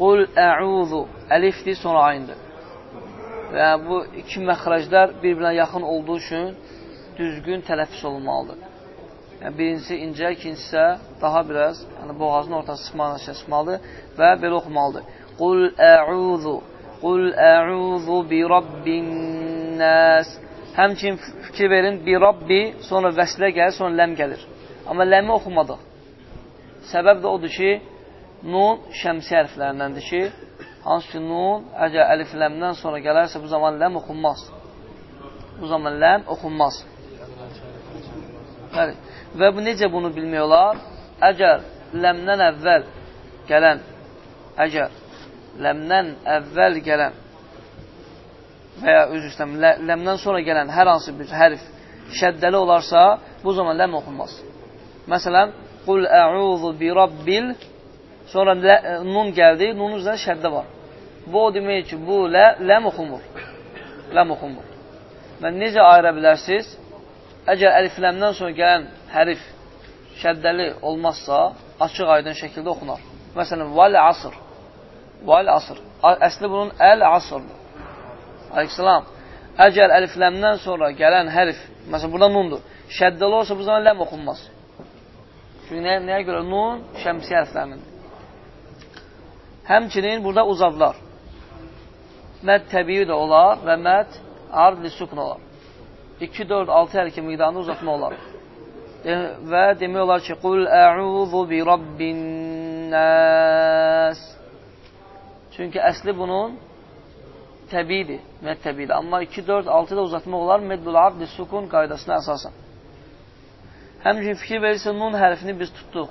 Qul ə'udhu əlifdir, sonra ayındır. Və bu iki məxrəclər bir-birinə yaxın olduğu üçün düzgün tələffüs olunmalıdır. Yəni, birincisi incə, ikincisi daha biraz, yəni boğazın ortası çıxmalı, çıxmalıdır və belə oxumalıdır. Qul ə'udhu, qul ə'udhu bi rabbin nəs. Həmçin fikir verin, bi rabbi, sonra vəsilə gəlir, sonra ləm gəlir. Amma ləmi oxumadıq. Səbəb də odur ki, nun şəmsi hərflərindəndir ki, hansı ki, nun əgər əlifləmdən sonra gələrsə, bu zaman ləm oxunmaz. Bu zaman ləm oxunmaz. Bəli. Və bu necə bunu bilmək olar? Əgər ləmdən əvvəl gələn, əgər ləmdən əvvəl gələn və ya öz üstəm, lə, ləmdən sonra gələn hər hansı bir hərf şəddəli olarsa, bu zaman ləm oxunmaz. Məsələn, Qul ə'udhu bi rabbil Sonra lə, e, nun gəldi, nunun üzrə şəddə var. Bu o demək ki, bu lə, ləm oxumur. Ləm oxumur. Və necə ayıra bilərsiniz? Əgər əlifləmdən sonra gələn hərif şəddəli olmazsa, açıq aydın şəkildə oxunar. Məsələn, val asr. Val asr. Əsli bunun əl asrdır. Aleyhisselam. Əgər əlifləmdən sonra gələn hərif, məsələn, burada nundur, şəddəli olsa bu zaman ləm oxunmaz. Çünki nəyə, nəyə görə? Nun şəmsi hərflərindir. Həmçinin burada uzadlar. Məd təbii də olar və məd ard sukun olar. 2, 4, 6 hərəkə miqdarında uzatma olar. Və demək olar ki, Qul ə'udhu bi rabbin nəs. Çünki əsli bunun təbiidir, məd təbiidir. Amma 2, 4, 6 da uzatma olar meddul ard sukun qaydasına əsasən. Həmçin fikir verirsə, nun hərfini biz tutduq,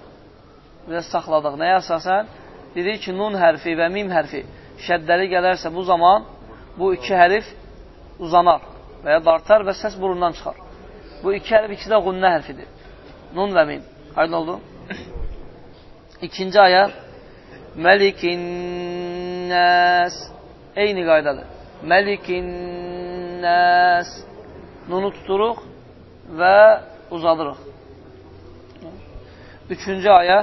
biraz saxladıq. Nəyə əsasən? Dedik ki, nun hərfi və mim hərfi şəddəli gələrsə bu zaman bu iki hərif uzanar və ya dartar və səs burundan çıxar. Bu iki hərf ikisi də qunnə hərfidir. Nun və mim. Aydın oldu? İkinci aya Məlikin nəs Eyni qaydadır. Məlikin nəs Nunu tuturuq və uzadırıq. Üçüncü aya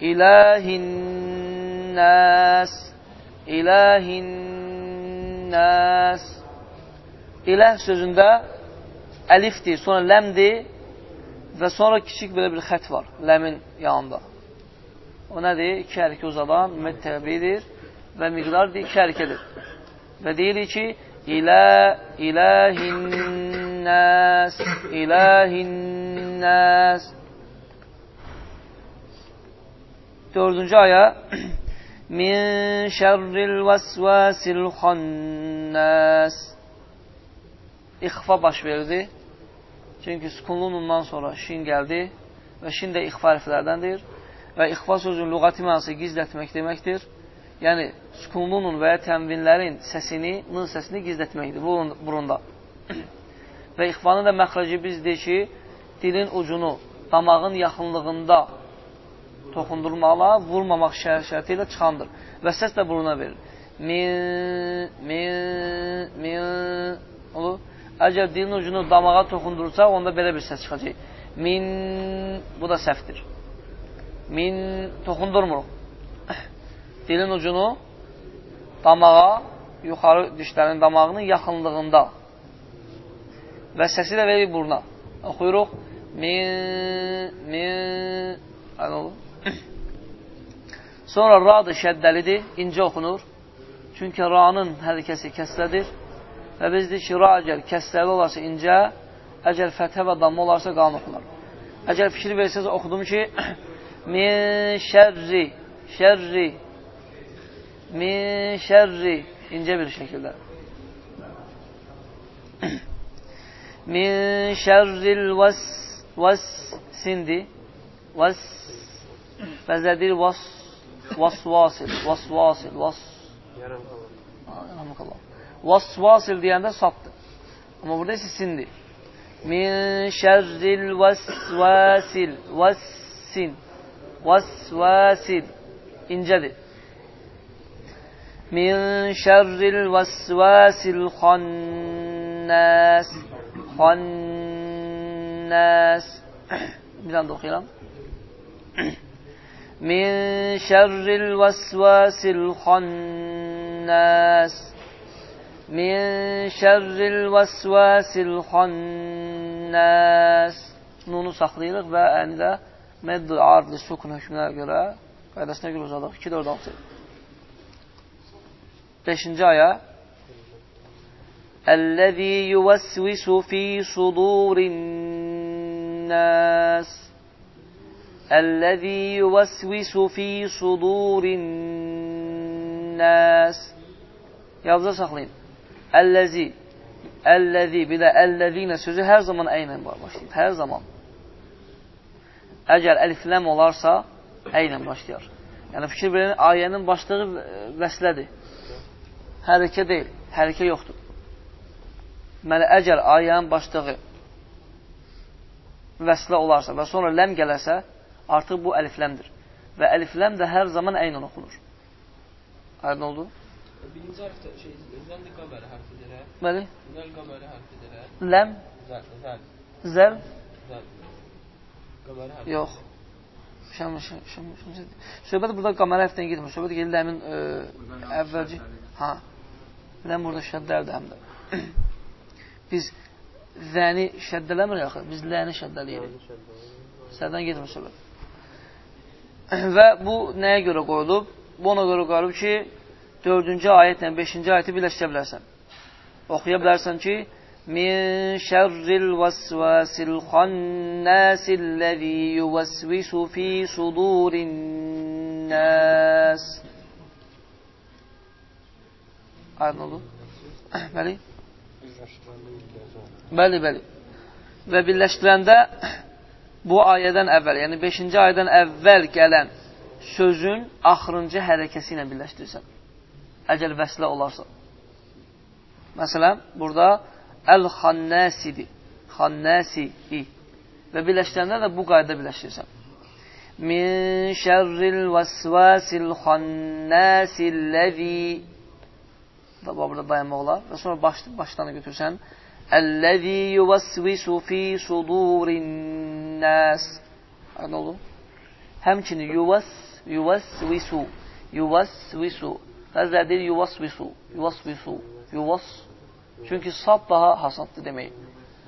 İləhin nas ilahin nas İləh sözündə əlifdir, sonra ləmdir və sonra kiçik belə bir xət var ləmin yanında. O nədir? İki hərəkə uzadan müttəbidir və miqdardır, iki hərəkədir. Və deyirik ki, ilə, ilahin nas, ilahin nas. Dördüncü aya min şərril vəsvəsil xannas İxfa baş verdi. Çünki sukunlunundan sonra şin gəldi və şin də ixfa hərflərdəndir və ixfa sözün lüğati mənası gizlətmək deməkdir. Yəni, sukunlunun və ya tənvinlərin səsini, nın səsini gizlətməkdir burunda. və ixfanın da məxrəci bizdir ki, dilin ucunu damağın yaxınlığında toxundurmaqla, vurmamaq şərti ilə çıxandır. Və səs də buruna verir. Min, min, min, olur. Əgər dilin ucunu damağa toxundurursaq, onda belə bir səs çıxacaq. Min, bu da səhvdir. Min, toxundurmuruq. Dilin ucunu damağa, yuxarı dişlərin damağının yaxınlığında və səsi də verir buruna. Oxuyuruq. Min, min, nə olur? Sonra radı şəddəlidir, incə oxunur. Çünki ra'nın hərəkəsi kəslədir. Və biz deyik ki, ra əgər kəsləli olarsa incə, əgər fəthə və damma olarsa qalın oxunar. Əgər fikir versəz oxudum ki, min şərri, şərri, min şərri, incə bir şəkildə. min şərril vəs, vəs, sindi, vəs, bəzədir vas, vasvasil, vasvasil, vas. Yaramakallah. Vasvasil deyəndə satdır. Amma burada isə sindir. Min şərril vəsvasil, vəssin, vəsvasil, incədir. Min şərril vəsvasil xannas, xannas. Bir anda oxuyalım. Min şərril vəsvasil xannas. Min şərril vəsvasil xannas. Nunu saxlayırıq və əni də mədd-i ardı sukun hökmünə görə, qaydasına görə uzadıq. 2, 4, 6. 5-ci aya. Əl-ləzi yuvəsvisu fi sudurin nas. Əl-ləzi yuvəsvisu fi sudurin nas. Yalnızca saxlayın. Əlləzi, əlləzi, bir də əlləzinə sözü hər zaman əynən başlayır. Hər zaman. Əgər əlifləm olarsa, əynən başlayır. Yəni, fikir verin, ayənin başlığı vəslədir. Hərəkə deyil, hərəkə yoxdur. Deməli, əgər ayənin başlığı vəslə olarsa və sonra ləm gələrsə, artıq bu əlifləmdir. Və əlifləm də hər zaman əynən oxunur. Aydın oldu? Birinci hərfdə şey, zəl qəməri hərfidir. Bəli. Zəl qəməri hərfidir. Ləm, Zəl, zəl, zəl, zəl. Qəməri hərfi. yox. Şəm, şəm, şəm, şəm. Söhbət burada qamara hərfdən getmir. Söhbət gedir ləmin ə, əvvəlci. Ha. Ləm burada şəddərdir həm də. Biz zəni şəddələmirik axı. Biz ləni şəddələyirik. Sərdən getmir söhbət. Və bu nəyə görə qoyulub? Bu ona görə qoyulub ki, dördüncü ayətlə beşinci ayəti birləşdirə bilərsən. Oxuya bilərsən ki, Min şərril vəsvəsil xannəsilləzi yuvəsvisu fi sudurin nəs. Aydın oldu? Bəli? Bəli, bəli. Və birləşdirəndə bu ayədən əvvəl, yəni 5-ci ayədən əvvəl gələn sözün axırıncı hərəkəsi ilə birləşdirirsən. Əgər vəslə olarsa. Məsələn, burada əl-xannəsidir. Xannəsi və birləşdirəndə də bu qayda birləşdirirsən. Min şərril vəsvəsil xannəsilləzi da burada dayanmaq olar və sonra baş, başdan götürsən Əlləzi yuvəsvisu fi sudurin nəs Aydın oldu? Həmçinin yuvəs, yuvəsvisu yuvəsvisu Bəzədir yuvəsvisu yuvəsvisu yuvəs Çünki sad daha hasaddır demək.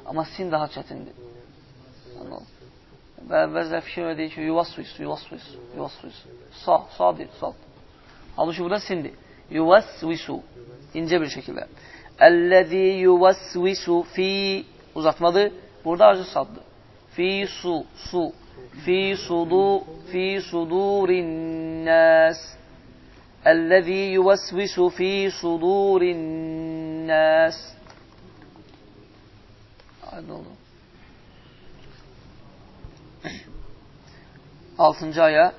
Amma sin daha çətindir. Və bəzə fikir deyir ki, yuvasvis, yuvasvis, yuvasvis. Sa, sadir, sad. Halbuki burada sindir. Yuvasvisu. İncə bir şəkildə. Əlləzi yuvasvisu fi uzatmadır. Burada acı saddır. في صو صو في صدور في صدور الناس الذي يوسوس في صدور الناس Altıncı aya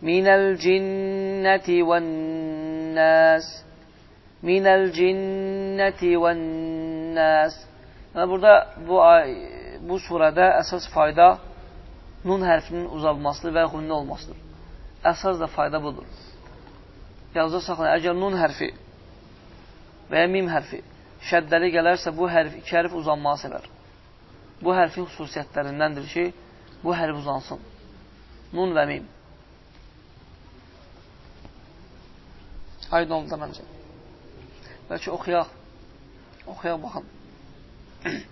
Minel cinneti ven nas Minel cinneti ven nas yani Burada bu ay, bu surədə əsas fayda nun hərfinin uzalmasıdır və xünnə olmasıdır. Əsas da fayda budur. Yazda saxlayın, əgər nun hərfi və ya mim hərfi şəddəli gələrsə, bu hərf, iki hərf uzanmağı sevər. Bu hərfin xüsusiyyətlərindəndir ki, bu hərf uzansın. Nun və mim. Aydın oldu da məncə. Bəlkə oxuyaq. Oxuyaq baxın.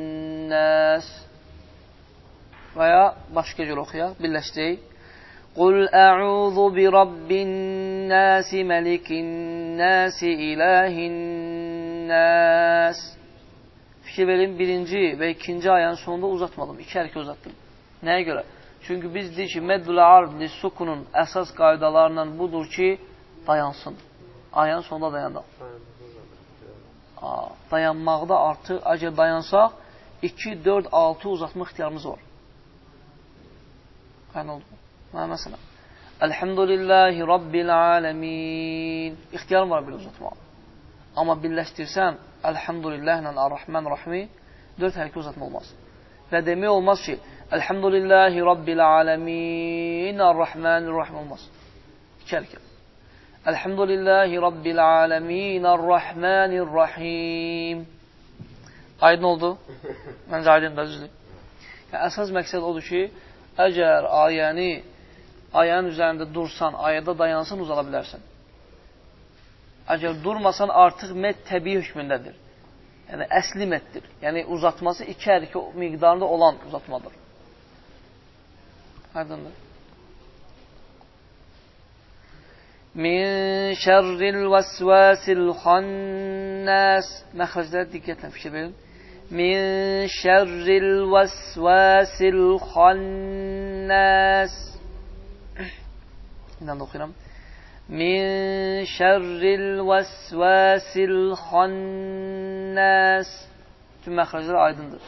النَّاسِ Və ya başqa cür oxuyaq, birləşdik. قُلْ أَعُوذُ بِرَبِّ النَّاسِ مَلِكِ النَّاسِ إِلَٰهِ النَّاسِ Fikir verin birinci ve ikinci ayağın sonunda uzatmadım. İki erke uzattım. Neye göre? Çünkü biz deyik ki, meddül arb lissukunun əsas qaydalarından budur ki, dayansın. Ayağın sonunda dayandı. Aa, dayanmaqda artıq, əgər dayansaq, 2, 4, 6 uzatma ixtiyarımız var. Qayn oldu. Mənə məsələn, Elhamdülillahi Rabbil aləmin. İxtiyarım var belə uzatmaq. Amma birləşdirsən, Elhamdülillahlə Ar-Rahman Rahimi 4 hərəkə uzatma olmaz. Və demək olmaz ki, Elhamdülillahi Rabbil aləmin Ar-Rahman Rahim olmaz. 2 hərəkə. Elhamdülillahi Rabbil aləmin Ar-Rahman Rahim. Aydın oldu? Məncə aydın da düzdür. Yəni, əsas məqsəd odur ki, əgər ayəni, ayənin üzərində dursan, ayədə dayansan, uzala bilərsən. Əgər durmasan, artıq met təbii hökmündədir. Yəni, əsli metdir. Yəni, uzatması iki hərəkə miqdarında olan uzatmadır. Aydındır. Min şərril vəsvəsil xannəs Məxrəclərə diqqətlə fikir verin. من شر الوسواس الخناس İnanın oxuyuram. Min şərril vəsvəsil xannas Bütün məxrəclər aydındır.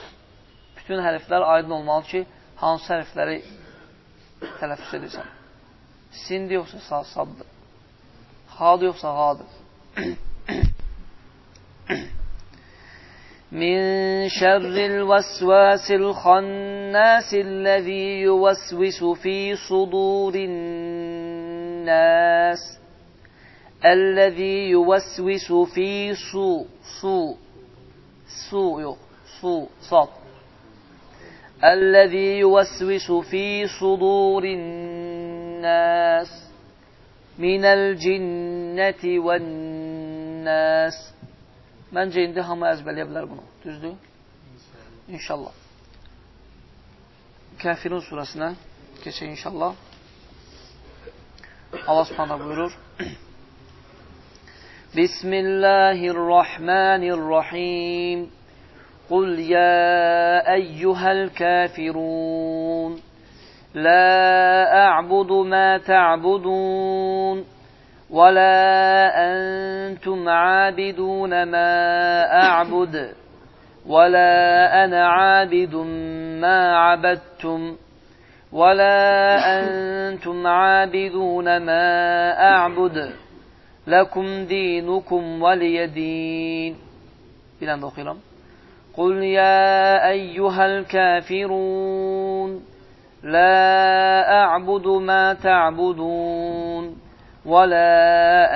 Bütün hərflər aydın olmalı ki, hansı hərfləri tələffüz edirsən. Sindir yoxsa saddır. Hadır yoxsa hadır. من شر الوسواس الخناس الذي يوسوس في صدور الناس الذي يوسوس في سوء سوء سوء سوء صاد. الذي يوسوس في صدور الناس من الجنة والناس. Məncə, indi hamı əzbələyə bilər bunu. Düzdür? İnşallah. Kəfirun surəsinə keçək inşallah. Allah subhanahu buyurur. Bismillahirrahmanirrahim. Qul ya eyyuhel kafirun. La a'budu ma ta'budun. ولا أنتم عابدون ما أعبد ولا أنا عابد ما عبدتم ولا أنتم عابدون ما أعبد لكم دينكم ولي دين. بلان أخيرا. قل يا أيها الكافرون لا أعبد ما تعبدون. ولا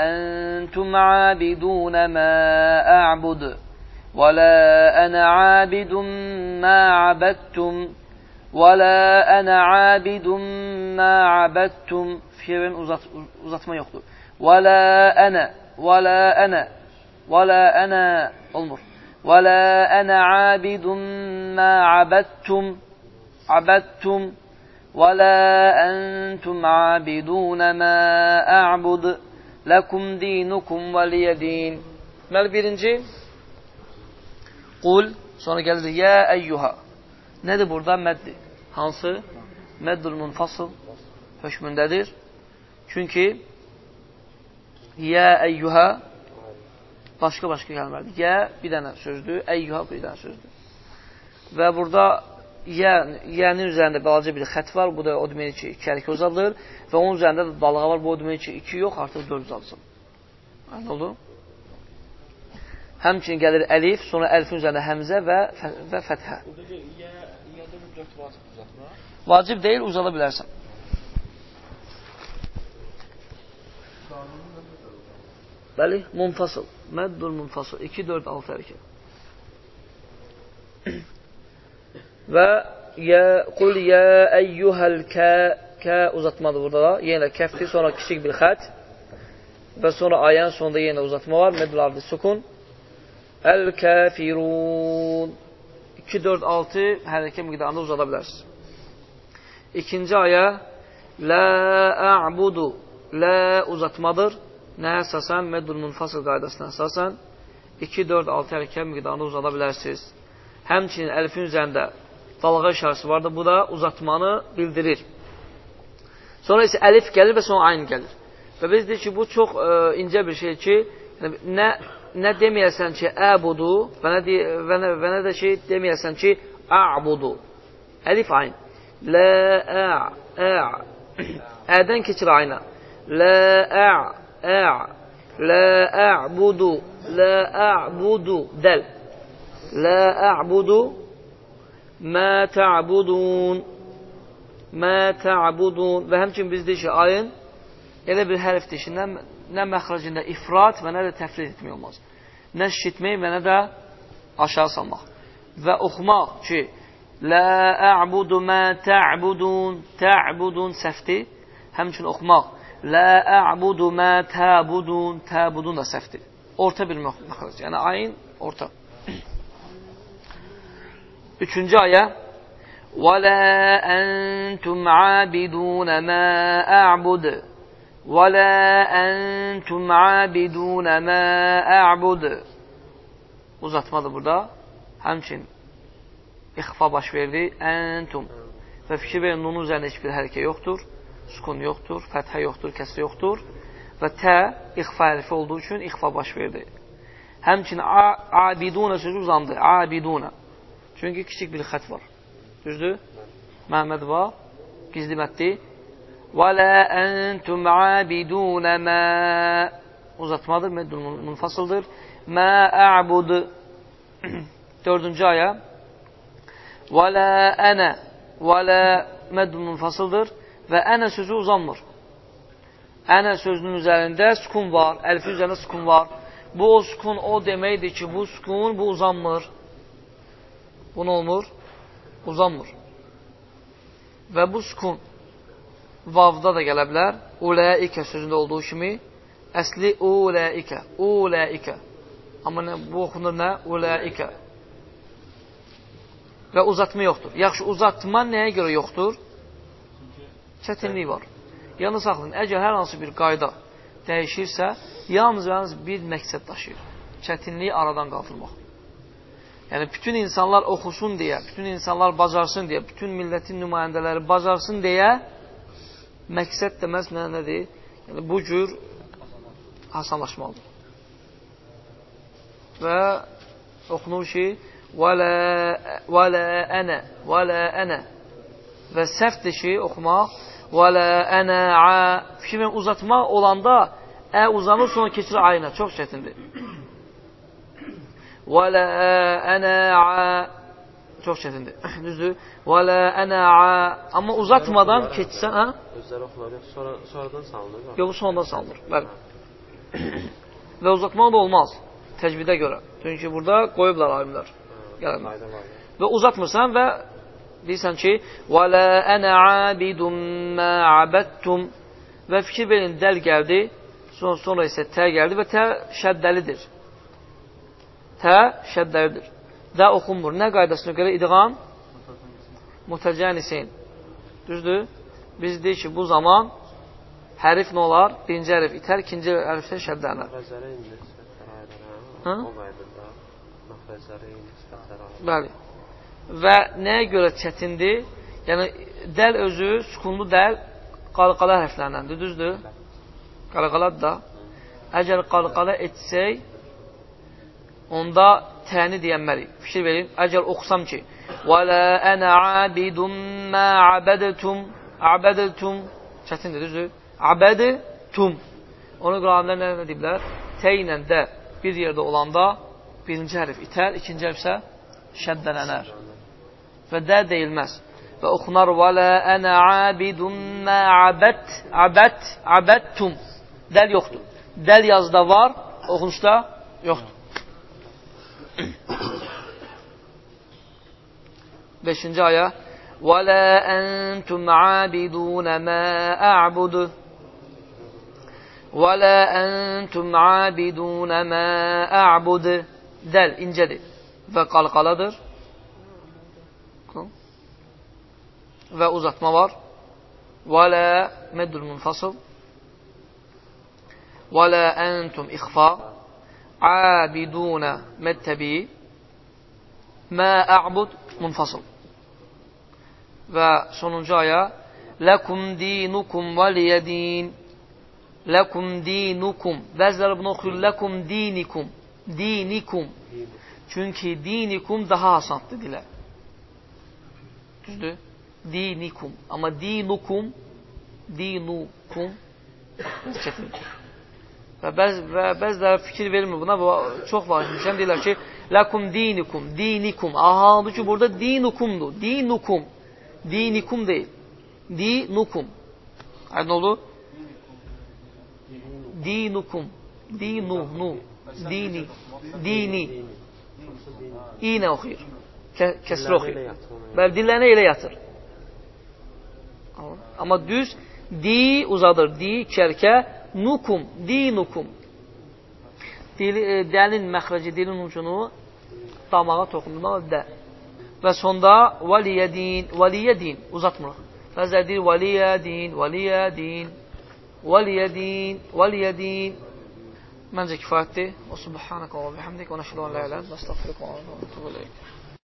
أنتم عابدون ما أعبد ولا أنا عابد ما عبدتم ولا أنا عابد ما عبدتم fiirin uzat, uzatma yoktur. Vela ene, vela ene, vela ene olmur. Vela ene abidun ma abettum, abettum, ولا أنتم عابدون ما أعبد لكم دينكم ولي din. Deməli birinci qul sonra gəlir ya əyyuha. Nədir burada? Məddir. Hansı? Məddül munfasıl hökmündədir. Çünki ya əyyuha başqa-başqa gəlməlidir. Ya bir dənə sözdür, əyyuha bir dənə sözdür. Və burada yə, yənin üzərində balaca bir xət var, bu da o deməkdir ki, iki hərəkə uzadılır və onun üzərində də dalğa var, bu o deməkdir ki, iki yox, artıq dörd uzadılsın. Nə oldu? Həmçinin gəlir əlif, sonra əlifin üzərində həmzə və, və fəthə. Vacib deyil, uzada bilərsən. Bəli, munfasıl. Məddul munfasıl. 2, 4, 6 hərəkət. Və yə, qul yə əyyuhəl kə, kə uzatmadır burada da. Yenə kəfdir, sonra kiçik bir xət. Və sonra ayənin sonunda yenə uzatma var. Məddul ardı sukun. Əl-kəfirun. 2, 4, 6 hərəkət miqdarında uzada bilərsiniz. İkinci ayə Lə ə'budu Lə uzatmadır. Nə əsasən? Məddul munfasıl qaydasına əsasən 2, 4, 6 hərəkət miqdarında uzada bilərsiniz. Həmçinin əlifin üzərində dalğa işarəsi vardır. Bu da uzatmanı bildirir. Sonra isə əlif gəlir və sonra ayn gəlir. Və biz deyik ki, bu çox ə, incə bir şey ki, yəni, nə, nə deməyəsən ki, əbudu və nə, de, və, nə, və nə də ki, deməyəsən ki, əbudu. Əlif ayn. Lə, ə, ə. Ədən keçir ayna. Lə, ə, ə. Lə, əbudu. Lə, əbudu. Dəl. Lə, əbudu. Mə tə'budun. Mə tə'budun. Və həmçin biz deyik ki, ayın elə bir hərfdir ki, nə, nə məxrəcində ifrat və nə də təfrid etmək olmaz. Nə şitmək və nə də aşağı salmaq. Və oxumaq ki, Lə ə'budu mə tə'budun, tə'budun səhvdir. Həmçin oxumaq. Lə ə'budu mə tə'budun, tə'budun da səhvdir. Orta bir məxrəc. Yəni, ayın orta. Üçüncü ayə. وَلَا أَنْتُمْ عَابِدُونَ مَا أَعْبُدُ وَلَا أَنْتُمْ عَابِدُونَ مَا أَعْبُدُ Uzatmadır burada. Həmçin ixfa baş verdi. Əntum. Və fikir verin, nunun üzərində heç bir hərəkə yoxdur. Sukun yoxdur, fəthə yoxdur, kəsrə yoxdur. Və tə ixfa hərfi olduğu üçün ixfa baş verdi. Həmçin abiduna sözü uzandı. Abiduna. Çünki kiçik bir xət var. Düzdür? Məhməd var, gizli mətdi. وَلَا أَنْتُمْ عَابِدُونَ مَا Uzatmadır, meddul munfasıldır. مَا أَعْبُدُ Dördüncü aya. وَلَا أَنَا وَلَا meddul munfasıldır. Ve ene sözü uzanmır. Ene sözünün üzerinde sukun var. Elfi üzerinde sukun var. Bu o sukun o demeydi ki bu sukun bu uzanmır. Bu nə olmur? Uzanmır. Və bu sukun vavda da gələ bilər. Uləikə sözündə olduğu kimi əsli uləikə, uləikə. Amma nə, bu oxunur nə? Uləikə. Və uzatma yoxdur. Yaxşı, uzatma nəyə görə yoxdur? Çətinlik var. Yanı saxlayın, əgər hər hansı bir qayda dəyişirsə, yalnız yalnız bir məqsəd daşıyır. Çətinliyi aradan qaldırmaq. Yəni, bütün insanlar oxusun deyə, bütün insanlar bacarsın deyə, bütün millətin nümayəndələri bacarsın deyə məqsəd də məhz nədir? Yəni, bu cür asanlaşmalıdır. Və oxunur ki, və lə ənə, və lə ənə və səhvdir ki, oxumaq və lə ənə ə fikrin uzatmaq olanda ə uzanır, sonra keçir ayına. Çox çətindir. Və lə ənə ə çox çətindir. Düzdür? Və lə ənə ə amma uzatmadan keçsən, hə? Özləri oxunar, yox, sonra, sonradan salınır. Yox, sonradan salınır. Bəli. Və uzatmaq da olmaz təcvidə görə. Çünki burada qoyublar alimlər. Gələn. Və uzatmırsan və deyirsən ki, və lə ənə abidun mə abəttum və fikir verin, dəl gəldi, sonra, sonra isə tə gəldi və tə şəddəlidir. Tə şəddəlidir. Və oxunmur. Nə qaydasına görə idğam? Mutəcənisin. Düzdür? Biz deyik ki, bu zaman hərif nə olar? Birinci hərif itər, ikinci hərfdə şəddələnər. Hə? Bəli. Və nəyə görə çətindir? Yəni, dəl özü, sukunlu dəl qalqala hərflərindəndir, düzdür? Qalqaladır da. Əgər qalqala etsək, onda təni deyənməliyik. Fikir verin. Əgər oxusam ki, وَلَا أَنَا عَابِدٌ مَا عَبَدْتُمْ عَبَدْتُمْ Çətindir, düzdür? Abədtum. Onu qıranlar nə, nə deyiblər? T ilə də bir yerdə olanda birinci hərf itər, ikinci hərf isə şəddələnər. Və də deyilməz. Və oxunar və lə ənə abidun mə abət, abət, abəttum. Dəl yoxdur. Dəl yazda var, oxunuşda yoxdur. Beşinci ayə وَلَا أَنْتُمْ عَابِدُونَ مَا أَعْبُدُ وَلَا أَنْتُمْ عَابِدُونَ مَا أَعْبُدُ Dəl, incədir və qalqaladır. Və uzatma var. وَلَا meddül munfasıl وَلَا أَنْتُمْ إِخْفَى abiduna mettebi ma a'bud munfasıl. Ve sonuncu aya lekum dinukum ve liyedin lekum dinukum bazıları bunu okuyor lekum dinikum dinikum çünkü dinikum daha hasant dediler. Düzdü. Dinikum ama dinukum dinukum çetin. Və, bəz, və bəziləri fikir vermir buna. Bu, çox vacibmişəm. Deyirlər ki, Ləkum dinikum, dinikum. Aha, halbuki burada dinukumdur. Dinukum. Dinikum deyil. Dinukum. Aydın oldu? Dinukum. Dinu, nu. Dini. Dini. İynə oxuyur. Kəsr oxuyur. Bəli, dillərinə elə yatır. Amma düz di uzadır. Di, kərkə, nukum, dinukum. Dili, e, dəlin məxrəci, dilin ucunu damağa toxunmaq də. Və sonda valiyədin, valiyədin uzatmırıq. Bəzər deyir valiyədin, valiyədin, valiyədin, valiyədin. Məncə kifayətdir. Və subhanəkə və bihamdik və nəşədə və lə ilə və əstəğfirik və əstəğfirik və